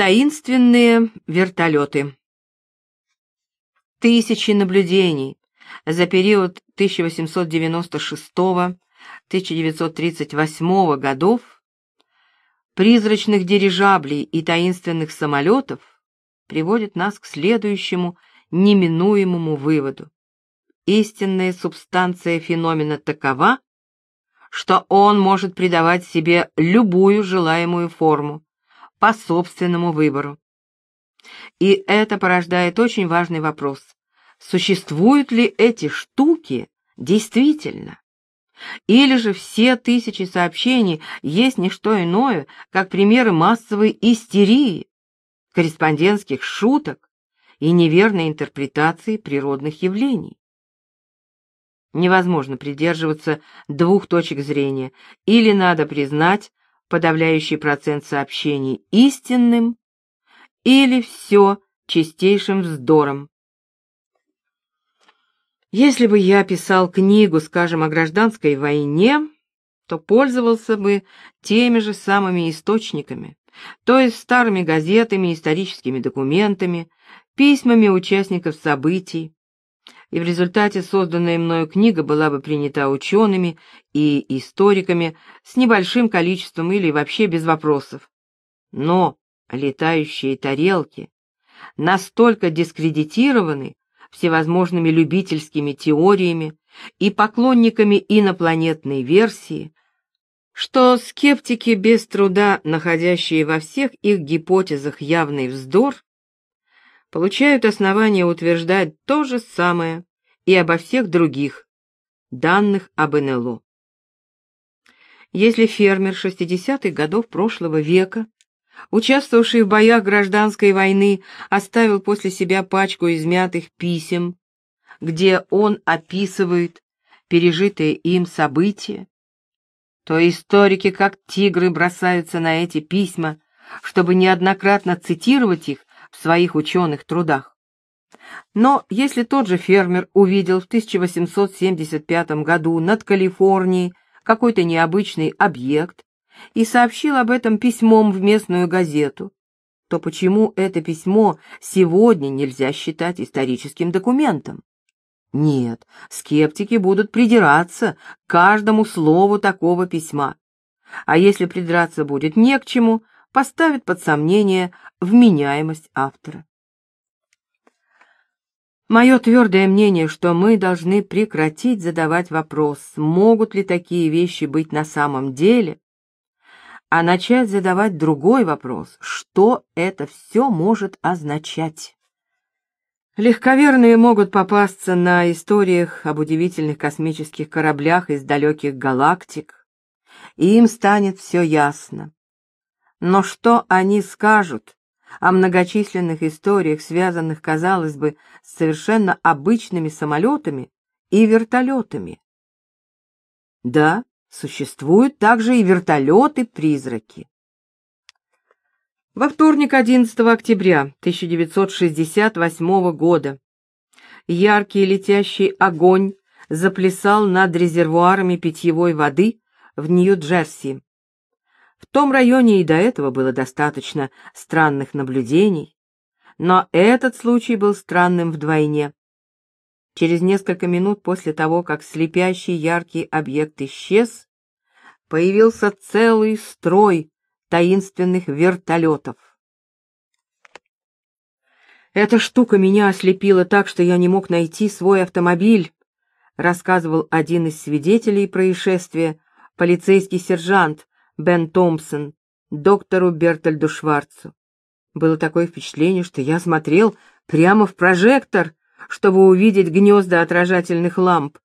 Таинственные вертолеты. Тысячи наблюдений за период 1896-1938 годов призрачных дирижаблей и таинственных самолетов приводят нас к следующему неминуемому выводу. Истинная субстанция феномена такова, что он может придавать себе любую желаемую форму, по собственному выбору. И это порождает очень важный вопрос. Существуют ли эти штуки действительно? Или же все тысячи сообщений есть не что иное, как примеры массовой истерии, корреспондентских шуток и неверной интерпретации природных явлений? Невозможно придерживаться двух точек зрения. Или надо признать, подавляющий процент сообщений истинным или все чистейшим вздором. Если бы я писал книгу, скажем, о гражданской войне, то пользовался бы теми же самыми источниками, то есть старыми газетами, историческими документами, письмами участников событий, и в результате созданная мною книга была бы принята учеными и историками с небольшим количеством или вообще без вопросов. Но летающие тарелки настолько дискредитированы всевозможными любительскими теориями и поклонниками инопланетной версии, что скептики без труда, находящие во всех их гипотезах явный вздор, получают основания утверждать то же самое и обо всех других данных об НЛО. Если фермер 60-х годов прошлого века, участвовавший в боях гражданской войны, оставил после себя пачку измятых писем, где он описывает пережитые им события, то историки как тигры бросаются на эти письма, чтобы неоднократно цитировать их в своих ученых трудах. Но если тот же фермер увидел в 1875 году над Калифорнией какой-то необычный объект и сообщил об этом письмом в местную газету, то почему это письмо сегодня нельзя считать историческим документом? Нет, скептики будут придираться к каждому слову такого письма. А если придраться будет не к чему, поставит под сомнение вменяемость автора. Мое твердое мнение, что мы должны прекратить задавать вопрос, могут ли такие вещи быть на самом деле, а начать задавать другой вопрос, что это все может означать. Легковерные могут попасться на историях об удивительных космических кораблях из далеких галактик, и им станет все ясно. Но что они скажут о многочисленных историях, связанных, казалось бы, с совершенно обычными самолетами и вертолетами? Да, существуют также и вертолеты-призраки. Во вторник 11 октября 1968 года яркий летящий огонь заплясал над резервуарами питьевой воды в Нью-Джерси. В том районе и до этого было достаточно странных наблюдений, но этот случай был странным вдвойне. Через несколько минут после того, как слепящий яркий объект исчез, появился целый строй таинственных вертолетов. «Эта штука меня ослепила так, что я не мог найти свой автомобиль», рассказывал один из свидетелей происшествия, полицейский сержант, Бен Томпсон, доктору Бертольду Шварцу. Было такое впечатление, что я смотрел прямо в прожектор, чтобы увидеть гнезда отражательных ламп.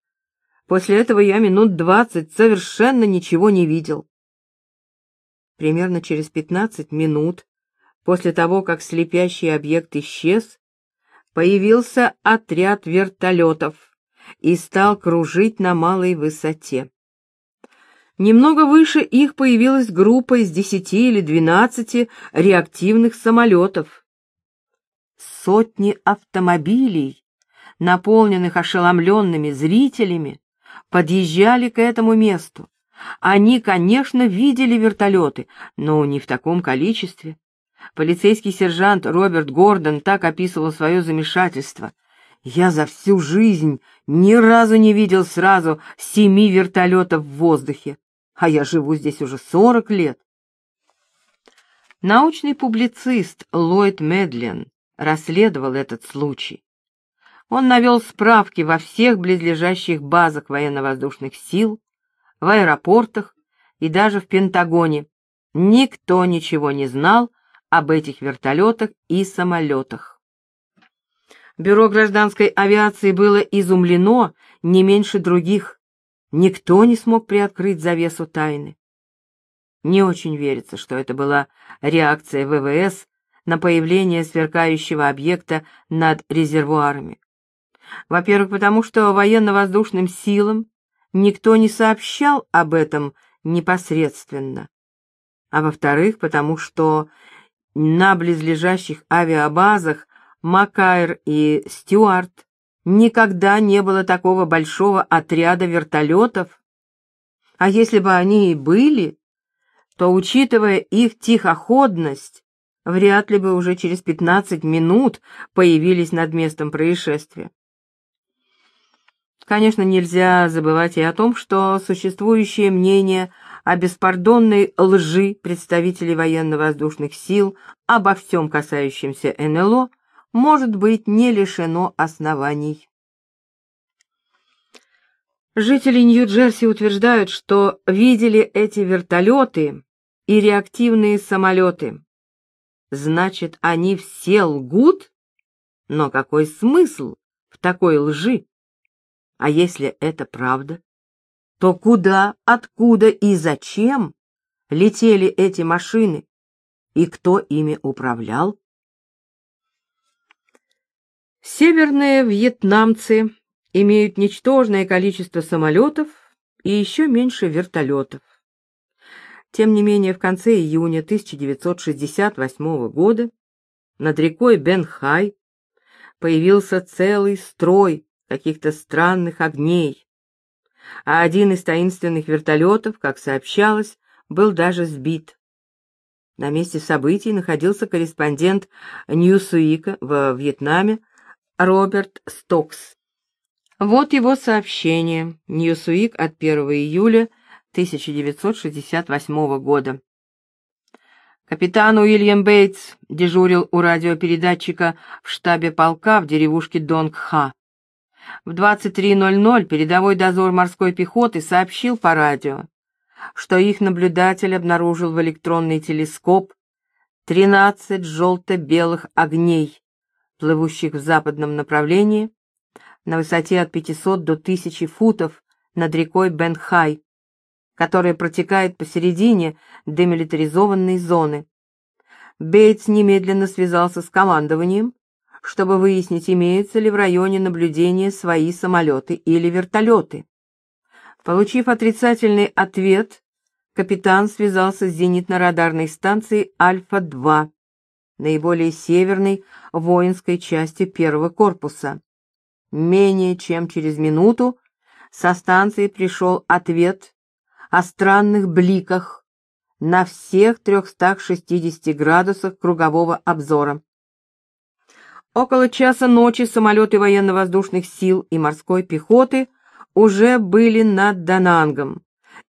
После этого я минут двадцать совершенно ничего не видел. Примерно через пятнадцать минут после того, как слепящий объект исчез, появился отряд вертолетов и стал кружить на малой высоте. Немного выше их появилась группа из десяти или двенадцати реактивных самолетов. Сотни автомобилей, наполненных ошеломленными зрителями, подъезжали к этому месту. Они, конечно, видели вертолеты, но не в таком количестве. Полицейский сержант Роберт Гордон так описывал свое замешательство. «Я за всю жизнь ни разу не видел сразу семи вертолетов в воздухе, а я живу здесь уже сорок лет». Научный публицист Ллойд Медлен расследовал этот случай. Он навел справки во всех близлежащих базах военно-воздушных сил, в аэропортах и даже в Пентагоне. Никто ничего не знал об этих вертолетах и самолетах. Бюро гражданской авиации было изумлено не меньше других. Никто не смог приоткрыть завесу тайны. Не очень верится, что это была реакция ВВС на появление сверкающего объекта над резервуарами. Во-первых, потому что военно-воздушным силам никто не сообщал об этом непосредственно. А во-вторых, потому что на близлежащих авиабазах Макайр и Стюарт никогда не было такого большого отряда вертолетов. А если бы они и были, то, учитывая их тихоходность, вряд ли бы уже через 15 минут появились над местом происшествия. Конечно, нельзя забывать и о том, что существующее мнение о беспардонной лжи представителей военно-воздушных сил обо всем касающемся НЛО может быть не лишено оснований. Жители Нью-Джерси утверждают, что видели эти вертолеты и реактивные самолеты. Значит, они все лгут? Но какой смысл в такой лжи? А если это правда, то куда, откуда и зачем летели эти машины и кто ими управлял? Северные вьетнамцы имеют ничтожное количество самолетов и еще меньше вертолетов. Тем не менее, в конце июня 1968 года над рекой Бенхай появился целый строй каких-то странных огней, а один из таинственных вертолетов, как сообщалось, был даже сбит. На месте событий находился корреспондент Ньюсуика в Вьетнаме Роберт Стокс. Вот его сообщение, Ньюсуик от 1 июля 1968 года. Капитан Уильям Бейтс дежурил у радиопередатчика в штабе полка в деревушке Донгха. В 23.00 передовой дозор морской пехоты сообщил по радио, что их наблюдатель обнаружил в электронный телескоп 13 желто-белых огней, плывущих в западном направлении, на высоте от 500 до 1000 футов над рекой Бенхай, которая протекает посередине демилитаризованной зоны. Бейтс немедленно связался с командованием чтобы выяснить, имеются ли в районе наблюдения свои самолеты или вертолеты. Получив отрицательный ответ, капитан связался с зенитно-радарной станцией Альфа-2, наиболее северной воинской части первого корпуса. Менее чем через минуту со станции пришел ответ о странных бликах на всех 360 градусах кругового обзора. Около часа ночи самолеты военно-воздушных сил и морской пехоты уже были над Данангом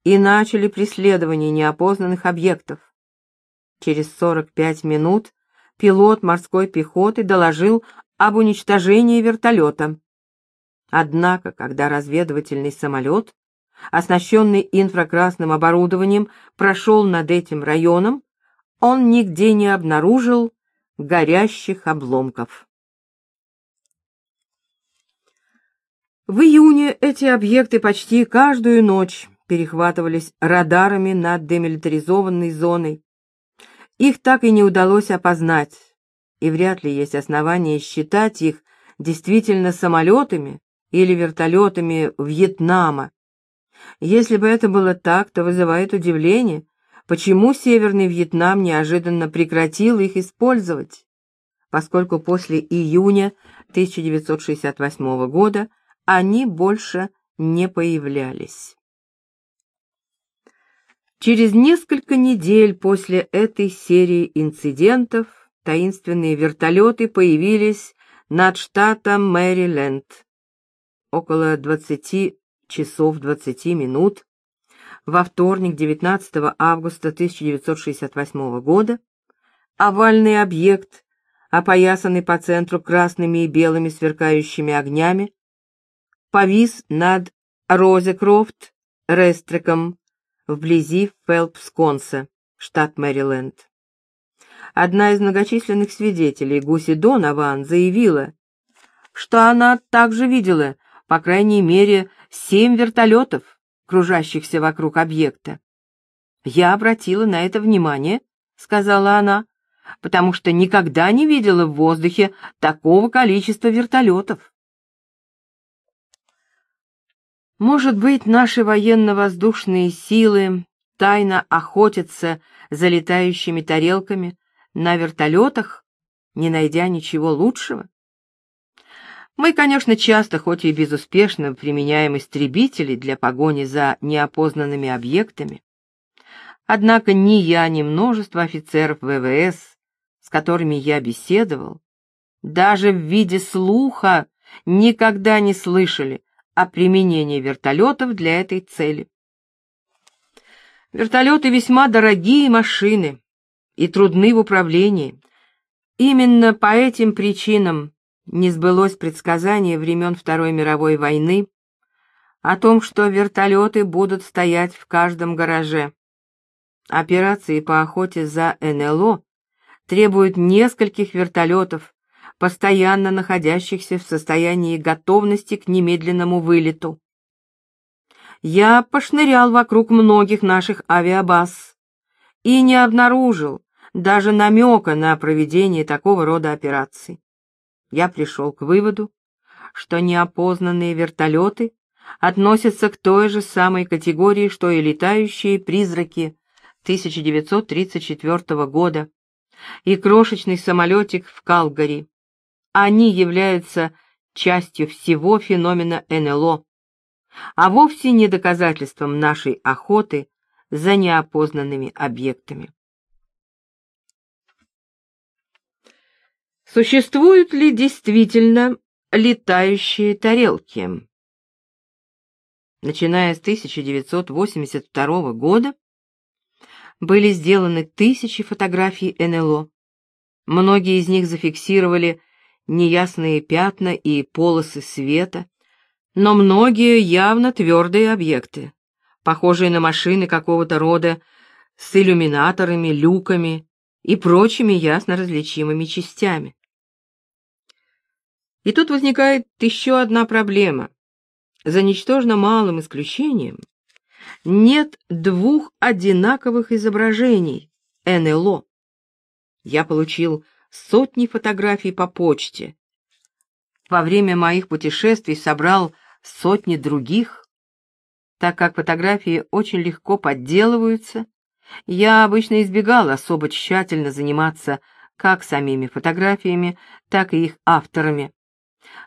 и начали преследование неопознанных объектов. Через 45 минут пилот морской пехоты доложил об уничтожении вертолета. Однако, когда разведывательный самолет, оснащенный инфракрасным оборудованием, прошел над этим районом, он нигде не обнаружил горящих обломков. В июне эти объекты почти каждую ночь перехватывались радарами над демилитаризованной зоной. Их так и не удалось опознать, и вряд ли есть основания считать их действительно самолетами или вертолетами Вьетнама. Если бы это было так, то вызывает удивление, почему Северный Вьетнам неожиданно прекратил их использовать, поскольку после июня 1968 года они больше не появлялись. Через несколько недель после этой серии инцидентов таинственные вертолеты появились над штатом Мэриленд. Около 20 часов 20 минут во вторник 19 августа 1968 года овальный объект, опоясанный по центру красными и белыми сверкающими огнями, повис над Розекрофт Рестриком вблизи Фелпсконса, штат Мэриленд. Одна из многочисленных свидетелей, Гуси Донован, заявила, что она также видела, по крайней мере, семь вертолетов, кружащихся вокруг объекта. «Я обратила на это внимание», — сказала она, «потому что никогда не видела в воздухе такого количества вертолетов». Может быть, наши военно-воздушные силы тайно охотятся за летающими тарелками на вертолетах, не найдя ничего лучшего? Мы, конечно, часто, хоть и безуспешно, применяем истребители для погони за неопознанными объектами. Однако ни я, ни множество офицеров ВВС, с которыми я беседовал, даже в виде слуха никогда не слышали о применении вертолетов для этой цели. Вертолеты весьма дорогие машины и трудны в управлении. Именно по этим причинам не сбылось предсказание времен Второй мировой войны о том, что вертолеты будут стоять в каждом гараже. Операции по охоте за НЛО требуют нескольких вертолетов, постоянно находящихся в состоянии готовности к немедленному вылету. Я пошнырял вокруг многих наших авиабаз и не обнаружил даже намека на проведение такого рода операций. Я пришел к выводу, что неопознанные вертолеты относятся к той же самой категории, что и летающие призраки 1934 года и крошечный самолетик в Калгари. Они являются частью всего феномена НЛО, а вовсе не доказательством нашей охоты за неопознанными объектами. Существуют ли действительно летающие тарелки? Начиная с 1982 года были сделаны тысячи фотографий НЛО. Многие из них зафиксировали неясные пятна и полосы света, но многие явно твердые объекты, похожие на машины какого-то рода с иллюминаторами, люками и прочими ясно различимыми частями. И тут возникает еще одна проблема. За ничтожно малым исключением нет двух одинаковых изображений НЛО. Я получил сотни фотографий по почте. Во время моих путешествий собрал сотни других. Так как фотографии очень легко подделываются, я обычно избегал особо тщательно заниматься как самими фотографиями, так и их авторами.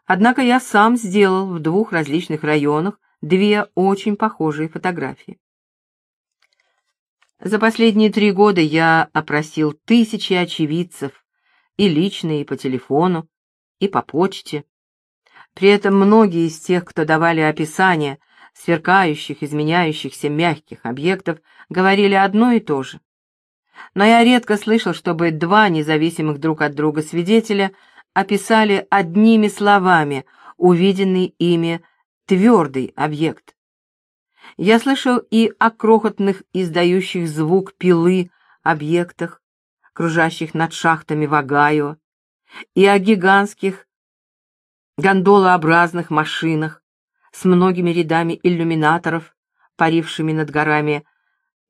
Однако я сам сделал в двух различных районах две очень похожие фотографии. За последние три года я опросил тысячи очевидцев, и лично, и по телефону, и по почте. При этом многие из тех, кто давали описание сверкающих, изменяющихся мягких объектов, говорили одно и то же. Но я редко слышал, чтобы два независимых друг от друга свидетеля описали одними словами увиденный ими твердый объект. Я слышал и о крохотных издающих звук пилы объектах, кружащих над шахтами в Огайо, и о гигантских гондолообразных машинах с многими рядами иллюминаторов, парившими над горами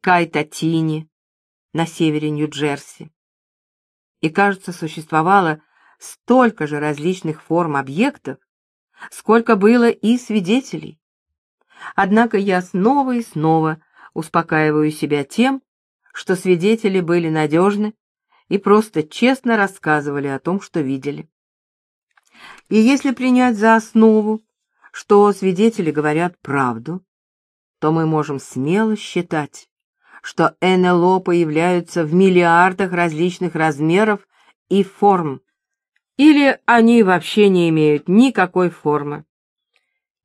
Кайтатини на севере Нью-Джерси. И, кажется, существовало столько же различных форм объектов, сколько было и свидетелей. Однако я снова и снова успокаиваю себя тем, что свидетели были надежны и просто честно рассказывали о том, что видели. И если принять за основу, что свидетели говорят правду, то мы можем смело считать, что НЛО появляются в миллиардах различных размеров и форм, или они вообще не имеют никакой формы.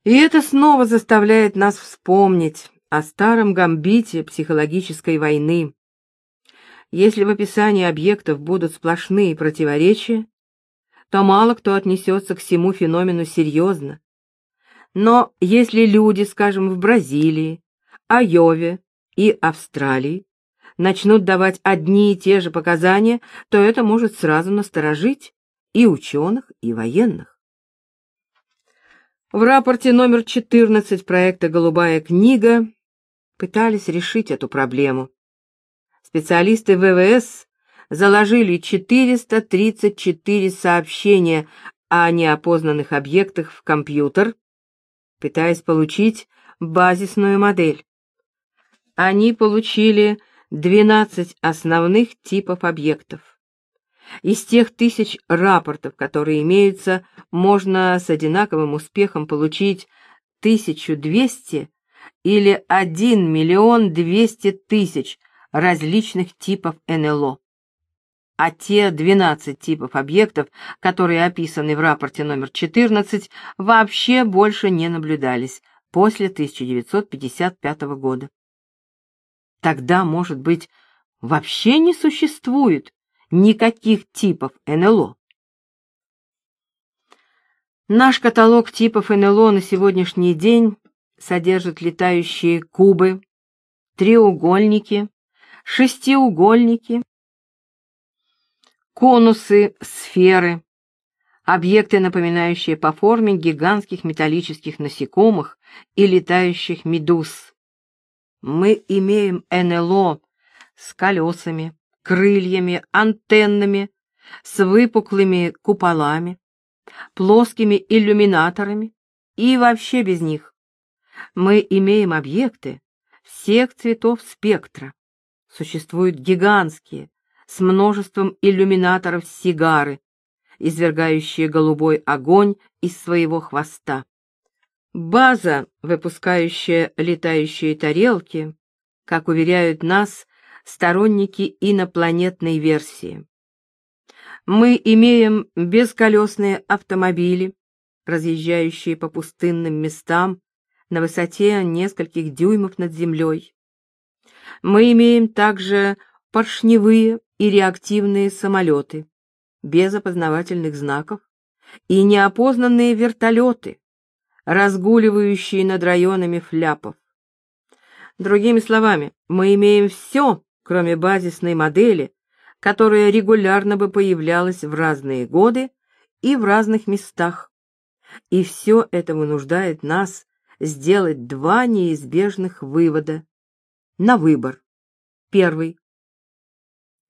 И это снова заставляет нас вспомнить о старом гамбите психологической войны. Если в описании объектов будут сплошные противоречия, то мало кто отнесется к всему феномену серьезно. Но если люди, скажем, в Бразилии, Айове и Австралии начнут давать одни и те же показания, то это может сразу насторожить и ученых, и военных. В рапорте номер 14 проекта «Голубая книга» пытались решить эту проблему. Специалисты ВВС заложили 434 сообщения о неопознанных объектах в компьютер, пытаясь получить базисную модель. Они получили 12 основных типов объектов. Из тех тысяч рапортов, которые имеются, можно с одинаковым успехом получить 1200 или 1 миллион 200 тысяч различных типов НЛО. А те 12 типов объектов, которые описаны в рапорте номер 14, вообще больше не наблюдались после 1955 года. Тогда, может быть, вообще не существует никаких типов НЛО. Наш каталог типов НЛО на сегодняшний день содержит летающие кубы, треугольники, шестиугольники, конусы, сферы, объекты, напоминающие по форме гигантских металлических насекомых и летающих медуз. Мы имеем НЛО с колесами, крыльями, антеннами, с выпуклыми куполами, плоскими иллюминаторами и вообще без них. Мы имеем объекты всех цветов спектра. Существуют гигантские, с множеством иллюминаторов сигары, извергающие голубой огонь из своего хвоста. База, выпускающая летающие тарелки, как уверяют нас, сторонники инопланетной версии. Мы имеем бесколесные автомобили, разъезжающие по пустынным местам на высоте нескольких дюймов над землей. Мы имеем также поршневые и реактивные самолеты, без опознавательных знаков, и неопознанные вертолеты, разгуливающие над районами фляпов. Другими словами, мы имеем все, кроме базисной модели, которая регулярно бы появлялась в разные годы и в разных местах. И все это вынуждает нас сделать два неизбежных вывода на выбор. Первый.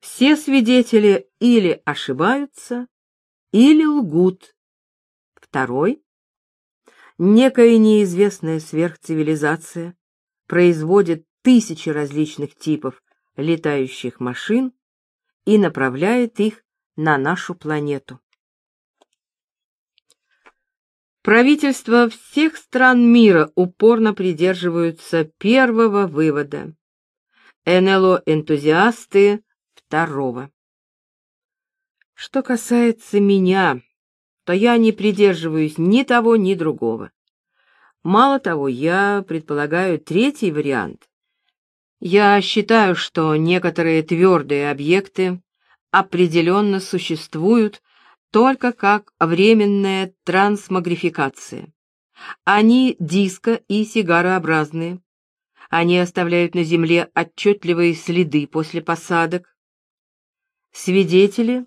Все свидетели или ошибаются, или лгут. Второй. Некая неизвестная сверхцивилизация производит тысячи различных типов летающих машин и направляет их на нашу планету. Правительства всех стран мира упорно придерживаются первого вывода. НЛО-энтузиасты второго. Что касается меня, то я не придерживаюсь ни того, ни другого. Мало того, я предполагаю третий вариант, я считаю, что некоторые твердые объекты определенно существуют только как временная трансмагрификация. Они диско- и сигарообразные. Они оставляют на Земле отчетливые следы после посадок. Свидетели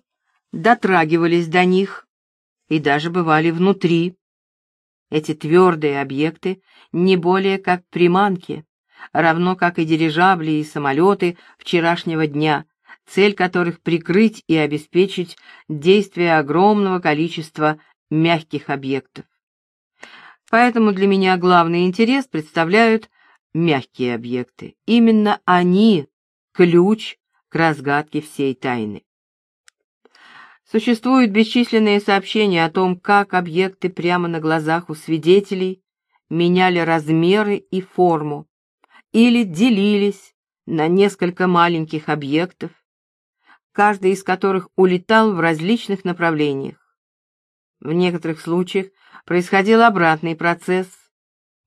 дотрагивались до них и даже бывали внутри. Эти твердые объекты не более как приманки, равно как и дирижабли и самолеты вчерашнего дня, цель которых прикрыть и обеспечить действие огромного количества мягких объектов. Поэтому для меня главный интерес представляют мягкие объекты. Именно они – ключ к разгадке всей тайны. Существуют бесчисленные сообщения о том, как объекты прямо на глазах у свидетелей меняли размеры и форму, или делились на несколько маленьких объектов, каждый из которых улетал в различных направлениях. В некоторых случаях происходил обратный процесс.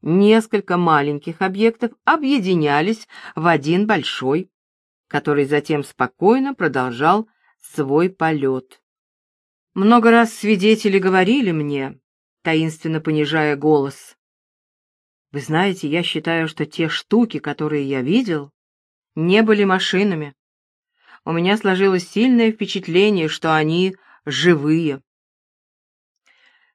Несколько маленьких объектов объединялись в один большой, который затем спокойно продолжал свой полет. Много раз свидетели говорили мне, таинственно понижая голос, «Вы знаете, я считаю, что те штуки, которые я видел, не были машинами. У меня сложилось сильное впечатление, что они живые».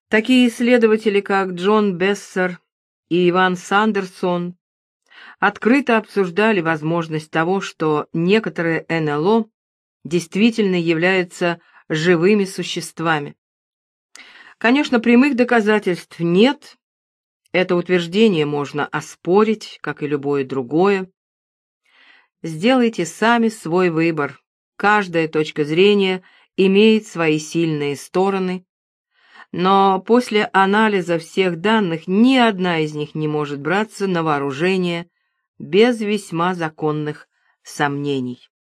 Такие исследователи, как Джон Бессер и Иван Сандерсон, открыто обсуждали возможность того, что некоторые НЛО действительно являются живыми существами. Конечно, прямых доказательств нет, это утверждение можно оспорить, как и любое другое. Сделайте сами свой выбор. Каждая точка зрения имеет свои сильные стороны, но после анализа всех данных ни одна из них не может браться на вооружение без весьма законных сомнений.